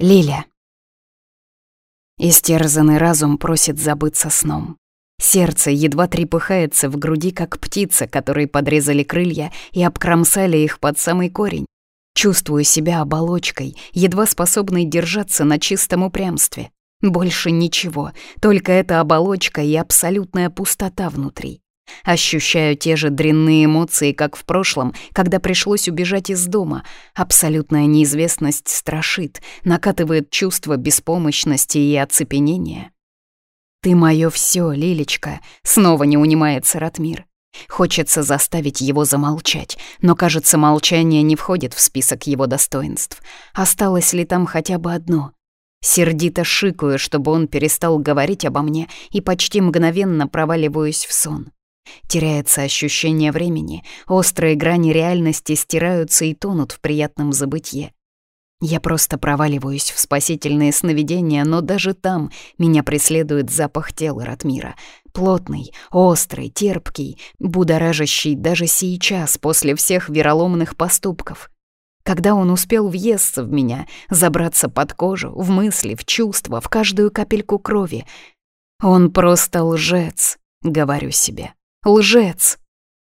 Лиля. Истерзанный разум просит забыться сном. Сердце едва трепыхается в груди, как птица, которой подрезали крылья и обкромсали их под самый корень. Чувствую себя оболочкой, едва способной держаться на чистом упрямстве. Больше ничего, только эта оболочка и абсолютная пустота внутри. Ощущаю те же дрянные эмоции, как в прошлом, когда пришлось убежать из дома. Абсолютная неизвестность страшит, накатывает чувство беспомощности и оцепенения. «Ты моё всё, Лилечка!» — снова не унимается Ратмир. Хочется заставить его замолчать, но, кажется, молчание не входит в список его достоинств. Осталось ли там хотя бы одно — Сердито шикаю, чтобы он перестал говорить обо мне, и почти мгновенно проваливаюсь в сон. Теряется ощущение времени, острые грани реальности стираются и тонут в приятном забытье. Я просто проваливаюсь в спасительные сновидения, но даже там меня преследует запах тела Ратмира. Плотный, острый, терпкий, будоражащий даже сейчас, после всех вероломных поступков. Когда он успел въесться в меня, забраться под кожу, в мысли, в чувства, в каждую капельку крови. Он просто лжец, говорю себе. Лжец.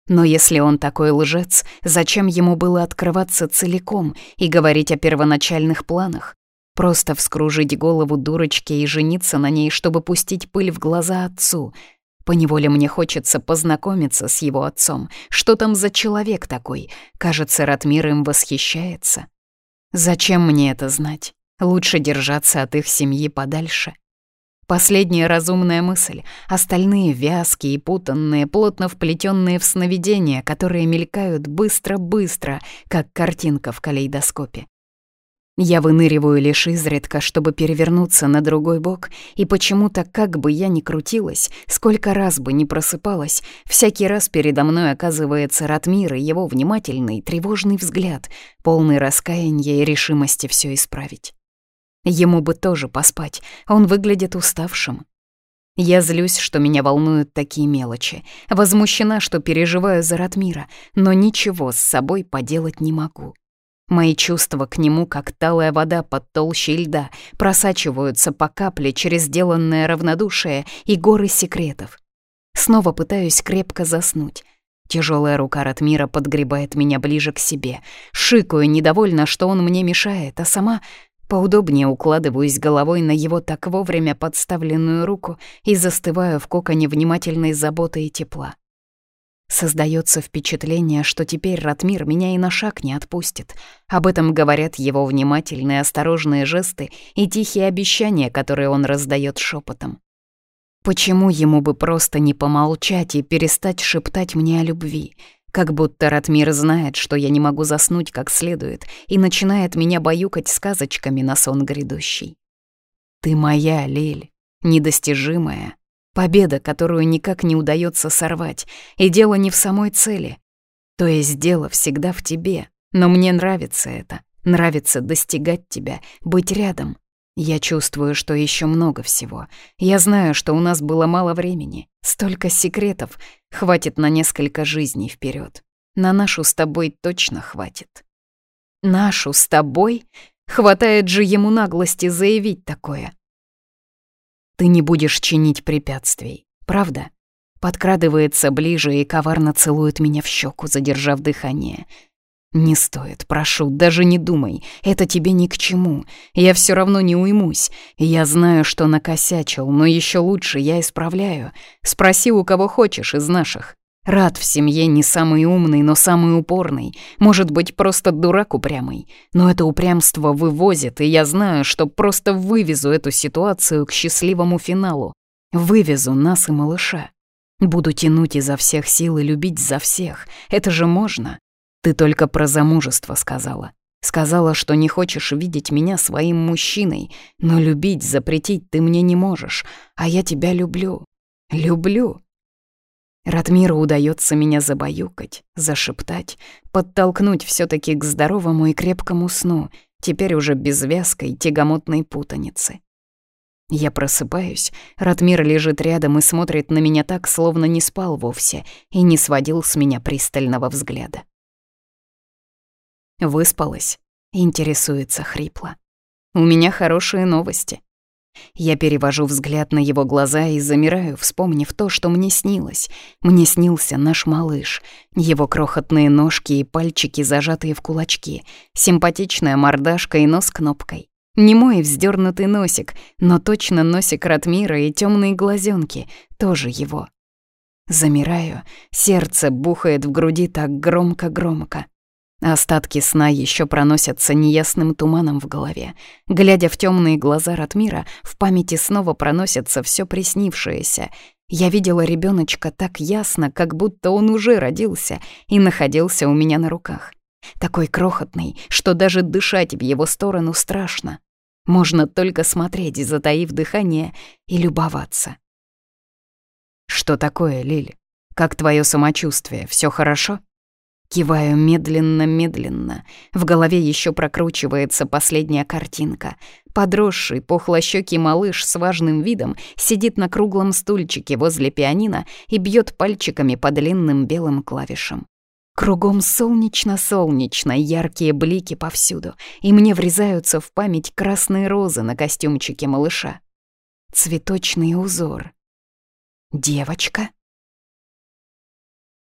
Но если он такой лжец, зачем ему было открываться целиком и говорить о первоначальных планах? Просто вскружить голову дурочке и жениться на ней, чтобы пустить пыль в глаза отцу. Поневоле мне хочется познакомиться с его отцом. Что там за человек такой? Кажется, Ратмир им восхищается. Зачем мне это знать? Лучше держаться от их семьи подальше. Последняя разумная мысль, остальные вязкие, путанные, плотно вплетенные в сновидения, которые мелькают быстро-быстро, как картинка в калейдоскопе. Я выныриваю лишь изредка, чтобы перевернуться на другой бок, и почему-то, как бы я ни крутилась, сколько раз бы ни просыпалась, всякий раз передо мной оказывается Ратмир и его внимательный, тревожный взгляд, полный раскаяния и решимости все исправить. Ему бы тоже поспать, он выглядит уставшим. Я злюсь, что меня волнуют такие мелочи. Возмущена, что переживаю за Ратмира, но ничего с собой поделать не могу. Мои чувства к нему, как талая вода под толщей льда, просачиваются по капле через сделанное равнодушие и горы секретов. Снова пытаюсь крепко заснуть. Тяжелая рука Ратмира подгребает меня ближе к себе. шикую недовольно, что он мне мешает, а сама Поудобнее укладываюсь головой на его так вовремя подставленную руку и застываю в коконе внимательной заботы и тепла. Создается впечатление, что теперь Ратмир меня и на шаг не отпустит. Об этом говорят его внимательные, осторожные жесты и тихие обещания, которые он раздает шепотом. Почему ему бы просто не помолчать и перестать шептать мне о любви? Как будто Ратмир знает, что я не могу заснуть как следует, и начинает меня баюкать сказочками на сон грядущий. «Ты моя, Лель, недостижимая. Победа, которую никак не удается сорвать, и дело не в самой цели. То есть дело всегда в тебе, но мне нравится это. Нравится достигать тебя, быть рядом. Я чувствую, что еще много всего. Я знаю, что у нас было мало времени, Столько секретов. Хватит на несколько жизней вперед. На нашу с тобой точно хватит. Нашу с тобой? Хватает же ему наглости заявить такое. Ты не будешь чинить препятствий, правда? Подкрадывается ближе и коварно целует меня в щеку, задержав дыхание. «Не стоит, прошу, даже не думай. Это тебе ни к чему. Я все равно не уймусь. Я знаю, что накосячил, но еще лучше я исправляю. Спроси у кого хочешь из наших. Рад в семье не самый умный, но самый упорный. Может быть, просто дурак упрямый. Но это упрямство вывозит, и я знаю, что просто вывезу эту ситуацию к счастливому финалу. Вывезу нас и малыша. Буду тянуть изо всех сил и любить за всех. Это же можно». Ты только про замужество сказала. Сказала, что не хочешь видеть меня своим мужчиной, но любить, запретить ты мне не можешь, а я тебя люблю. Люблю. Ратмиру удается меня забаюкать, зашептать, подтолкнуть все таки к здоровому и крепкому сну, теперь уже без вязкой тягомотной путаницы. Я просыпаюсь, Ратмир лежит рядом и смотрит на меня так, словно не спал вовсе, и не сводил с меня пристального взгляда. Выспалась? Интересуется хрипло. У меня хорошие новости. Я перевожу взгляд на его глаза и замираю, вспомнив то, что мне снилось. Мне снился наш малыш, его крохотные ножки и пальчики, зажатые в кулачки, симпатичная мордашка и нос кнопкой. Не мой вздернутый носик, но точно носик Ратмира и темные глазенки, тоже его. Замираю, сердце бухает в груди так громко-громко. Остатки сна еще проносятся неясным туманом в голове. Глядя в темные глаза Ратмира, в памяти снова проносится все приснившееся. Я видела ребеночка так ясно, как будто он уже родился и находился у меня на руках. Такой крохотный, что даже дышать в его сторону страшно. Можно только смотреть, затаив дыхание, и любоваться. «Что такое, Лиль? Как твое самочувствие? Все хорошо?» Киваю медленно-медленно. В голове еще прокручивается последняя картинка. Подросший, пухлощекий малыш с важным видом сидит на круглом стульчике возле пианино и бьет пальчиками по длинным белым клавишам. Кругом солнечно-солнечно, яркие блики повсюду, и мне врезаются в память красные розы на костюмчике малыша. Цветочный узор. «Девочка?»